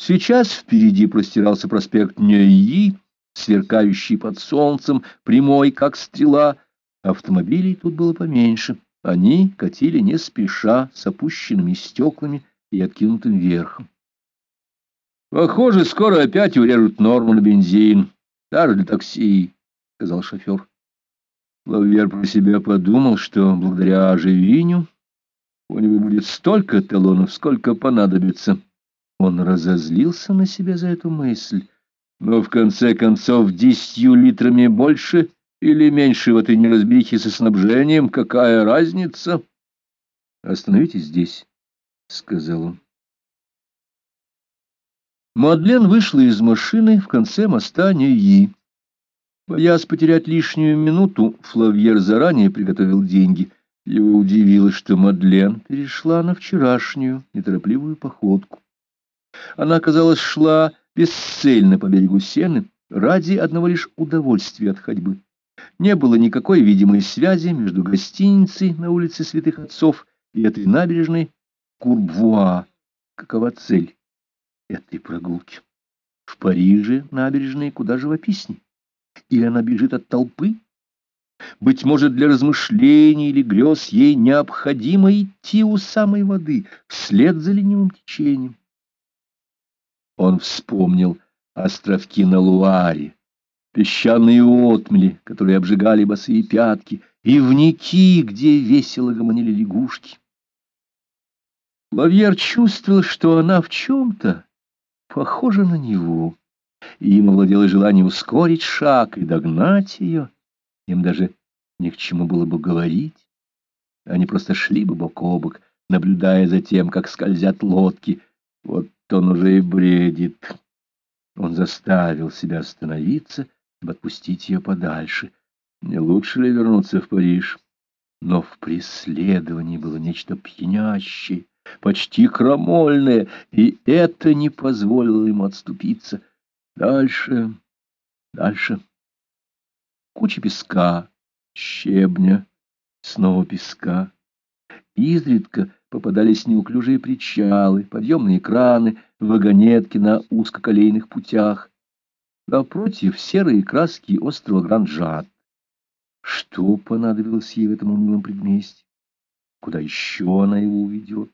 Сейчас впереди простирался проспект Нейи, сверкающий под солнцем, прямой, как стрела. Автомобилей тут было поменьше. Они катили не спеша, с опущенными стеклами и откинутым верхом. «Похоже, скоро опять урежут норму на бензин, даже для такси», — сказал шофер. Лавьер про себя подумал, что благодаря Живиню у него будет столько талонов, сколько понадобится. Он разозлился на себя за эту мысль, но в конце концов десятью литрами больше или меньше в этой неразберихе со снабжением, какая разница? Остановитесь здесь, — сказал он. Мадлен вышла из машины в конце моста Неи. Боясь потерять лишнюю минуту, Флавьер заранее приготовил деньги. Его удивило, что Мадлен перешла на вчерашнюю неторопливую походку. Она, казалось, шла бесцельно по берегу Сены ради одного лишь удовольствия от ходьбы. Не было никакой видимой связи между гостиницей на улице Святых Отцов и этой набережной Курбвуа. Какова цель этой прогулки? В Париже набережные куда живописней. Или она бежит от толпы? Быть может, для размышлений или грез ей необходимо идти у самой воды, вслед за ленивым течением. Он вспомнил островки на Луаре, песчаные отмели, которые обжигали босые пятки, и вники, где весело гомонили лягушки. Лавьер чувствовал, что она в чем-то похожа на него, и им овладело желание ускорить шаг и догнать ее. Им даже ни к чему было бы говорить. Они просто шли бы бок о бок, наблюдая за тем, как скользят лодки. Вот он уже и бредит. Он заставил себя остановиться, чтобы отпустить ее подальше. Не лучше ли вернуться в Париж? Но в преследовании было нечто пьянящее, почти крамольное, и это не позволило ему отступиться. Дальше, дальше. Куча песка, щебня, снова песка. Изредка попадались неуклюжие причалы, подъемные краны, вагонетки на узкоколейных путях. Напротив серые краски острова Гранжат. Что понадобилось ей в этом унылом предместье? Куда еще она его уведет?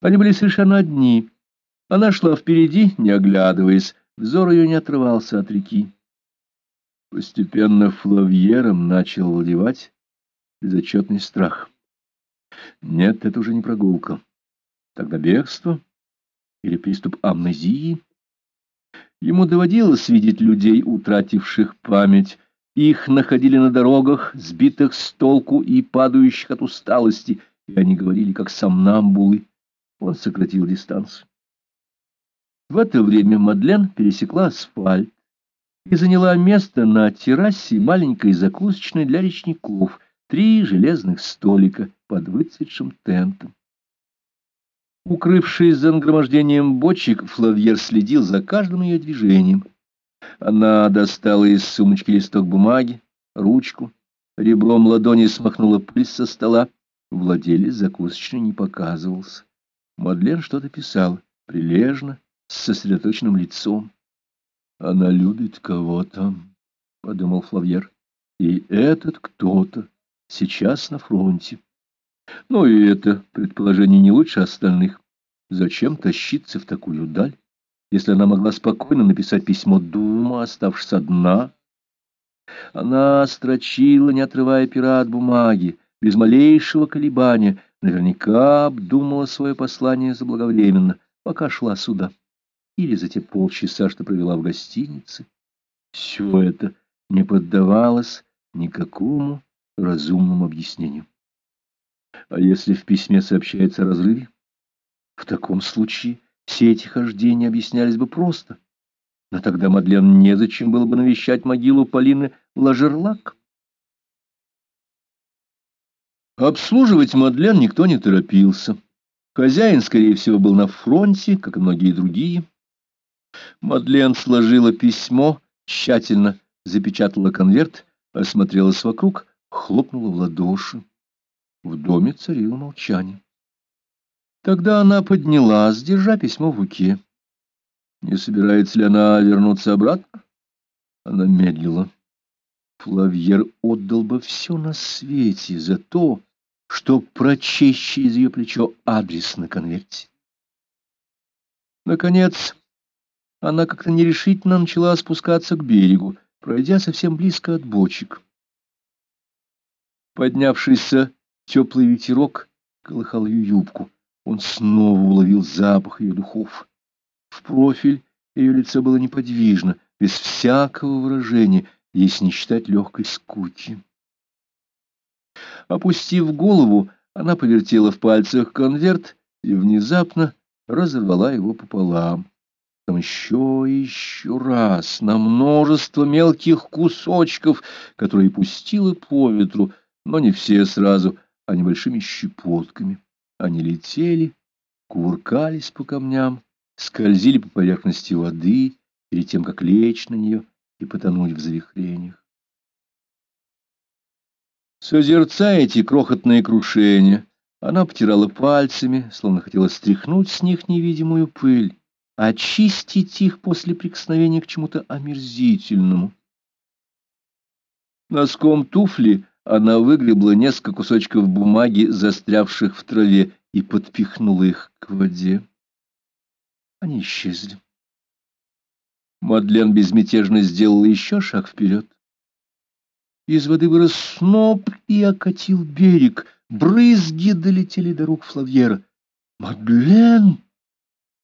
Они были совершенно одни. Она шла впереди, не оглядываясь, взор ее не отрывался от реки. Постепенно Флавьером начал владевать безотчетный страх. Нет, это уже не прогулка. Тогда бегство или приступ амнезии. Ему доводилось видеть людей, утративших память. Их находили на дорогах, сбитых с толку и падающих от усталости, и они говорили, как сомнамбулы. Он сократил дистанцию. В это время Мадлен пересекла асфальт и заняла место на террасе маленькой закусочной для речников, три железных столика под выцветшим тентом. Укрывшись за нагромождением бочек, Флавьер следил за каждым ее движением. Она достала из сумочки листок бумаги, ручку, ребром ладони смахнула пыль со стола. Владелец закусочной не показывался. Мадлен что-то писала, прилежно, с сосредоточенным лицом. «Она любит кого-то», — подумал Флавьер. «И этот кто-то сейчас на фронте». Ну и это предположение не лучше остальных. Зачем тащиться в такую даль, если она могла спокойно написать письмо Дума, оставшись одна? Она строчила, не отрывая пера от бумаги, без малейшего колебания, наверняка обдумала свое послание заблаговременно, пока шла сюда или за те полчаса, что провела в гостинице. Все это не поддавалось никакому разумному объяснению. А если в письме сообщается о разрыве? В таком случае все эти хождения объяснялись бы просто. Но тогда Мадлен незачем было бы навещать могилу Полины Лажерлак. Обслуживать Мадлен никто не торопился. Хозяин, скорее всего, был на фронте, как и многие другие. Мадлен сложила письмо, тщательно запечатала конверт, осмотрелась вокруг, хлопнула в ладоши. В доме царило молчание. Тогда она поднялась, держа письмо в руке. Не собирается ли она вернуться обратно? Она медлила. Флавьер отдал бы все на свете за то, чтоб прочесть через ее плечо адрес на конверте. Наконец, она как-то нерешительно начала спускаться к берегу, пройдя совсем близко от бочек. Поднявшийся теплый ветерок колыхал ее юбку. Он снова уловил запах ее духов. В профиль ее лицо было неподвижно, без всякого выражения, если не считать легкой скуки. Опустив голову, она повертела в пальцах конверт и внезапно разорвала его пополам. Там еще и еще раз, на множество мелких кусочков, которые пустила по ветру, но не все сразу, а небольшими щепотками. Они летели, кувыркались по камням, скользили по поверхности воды перед тем, как лечь на нее и потонуть в завихрениях. Созерцая эти крохотные крушения, она потирала пальцами, словно хотела стряхнуть с них невидимую пыль, очистить их после прикосновения к чему-то омерзительному. Носком туфли она выгребла несколько кусочков бумаги, застрявших в траве, и подпихнула их к воде. Они исчезли. Мадлен безмятежно сделала еще шаг вперед. Из воды вырос сноп и окатил берег. Брызги долетели до рук Флавьера. «Мадлен!»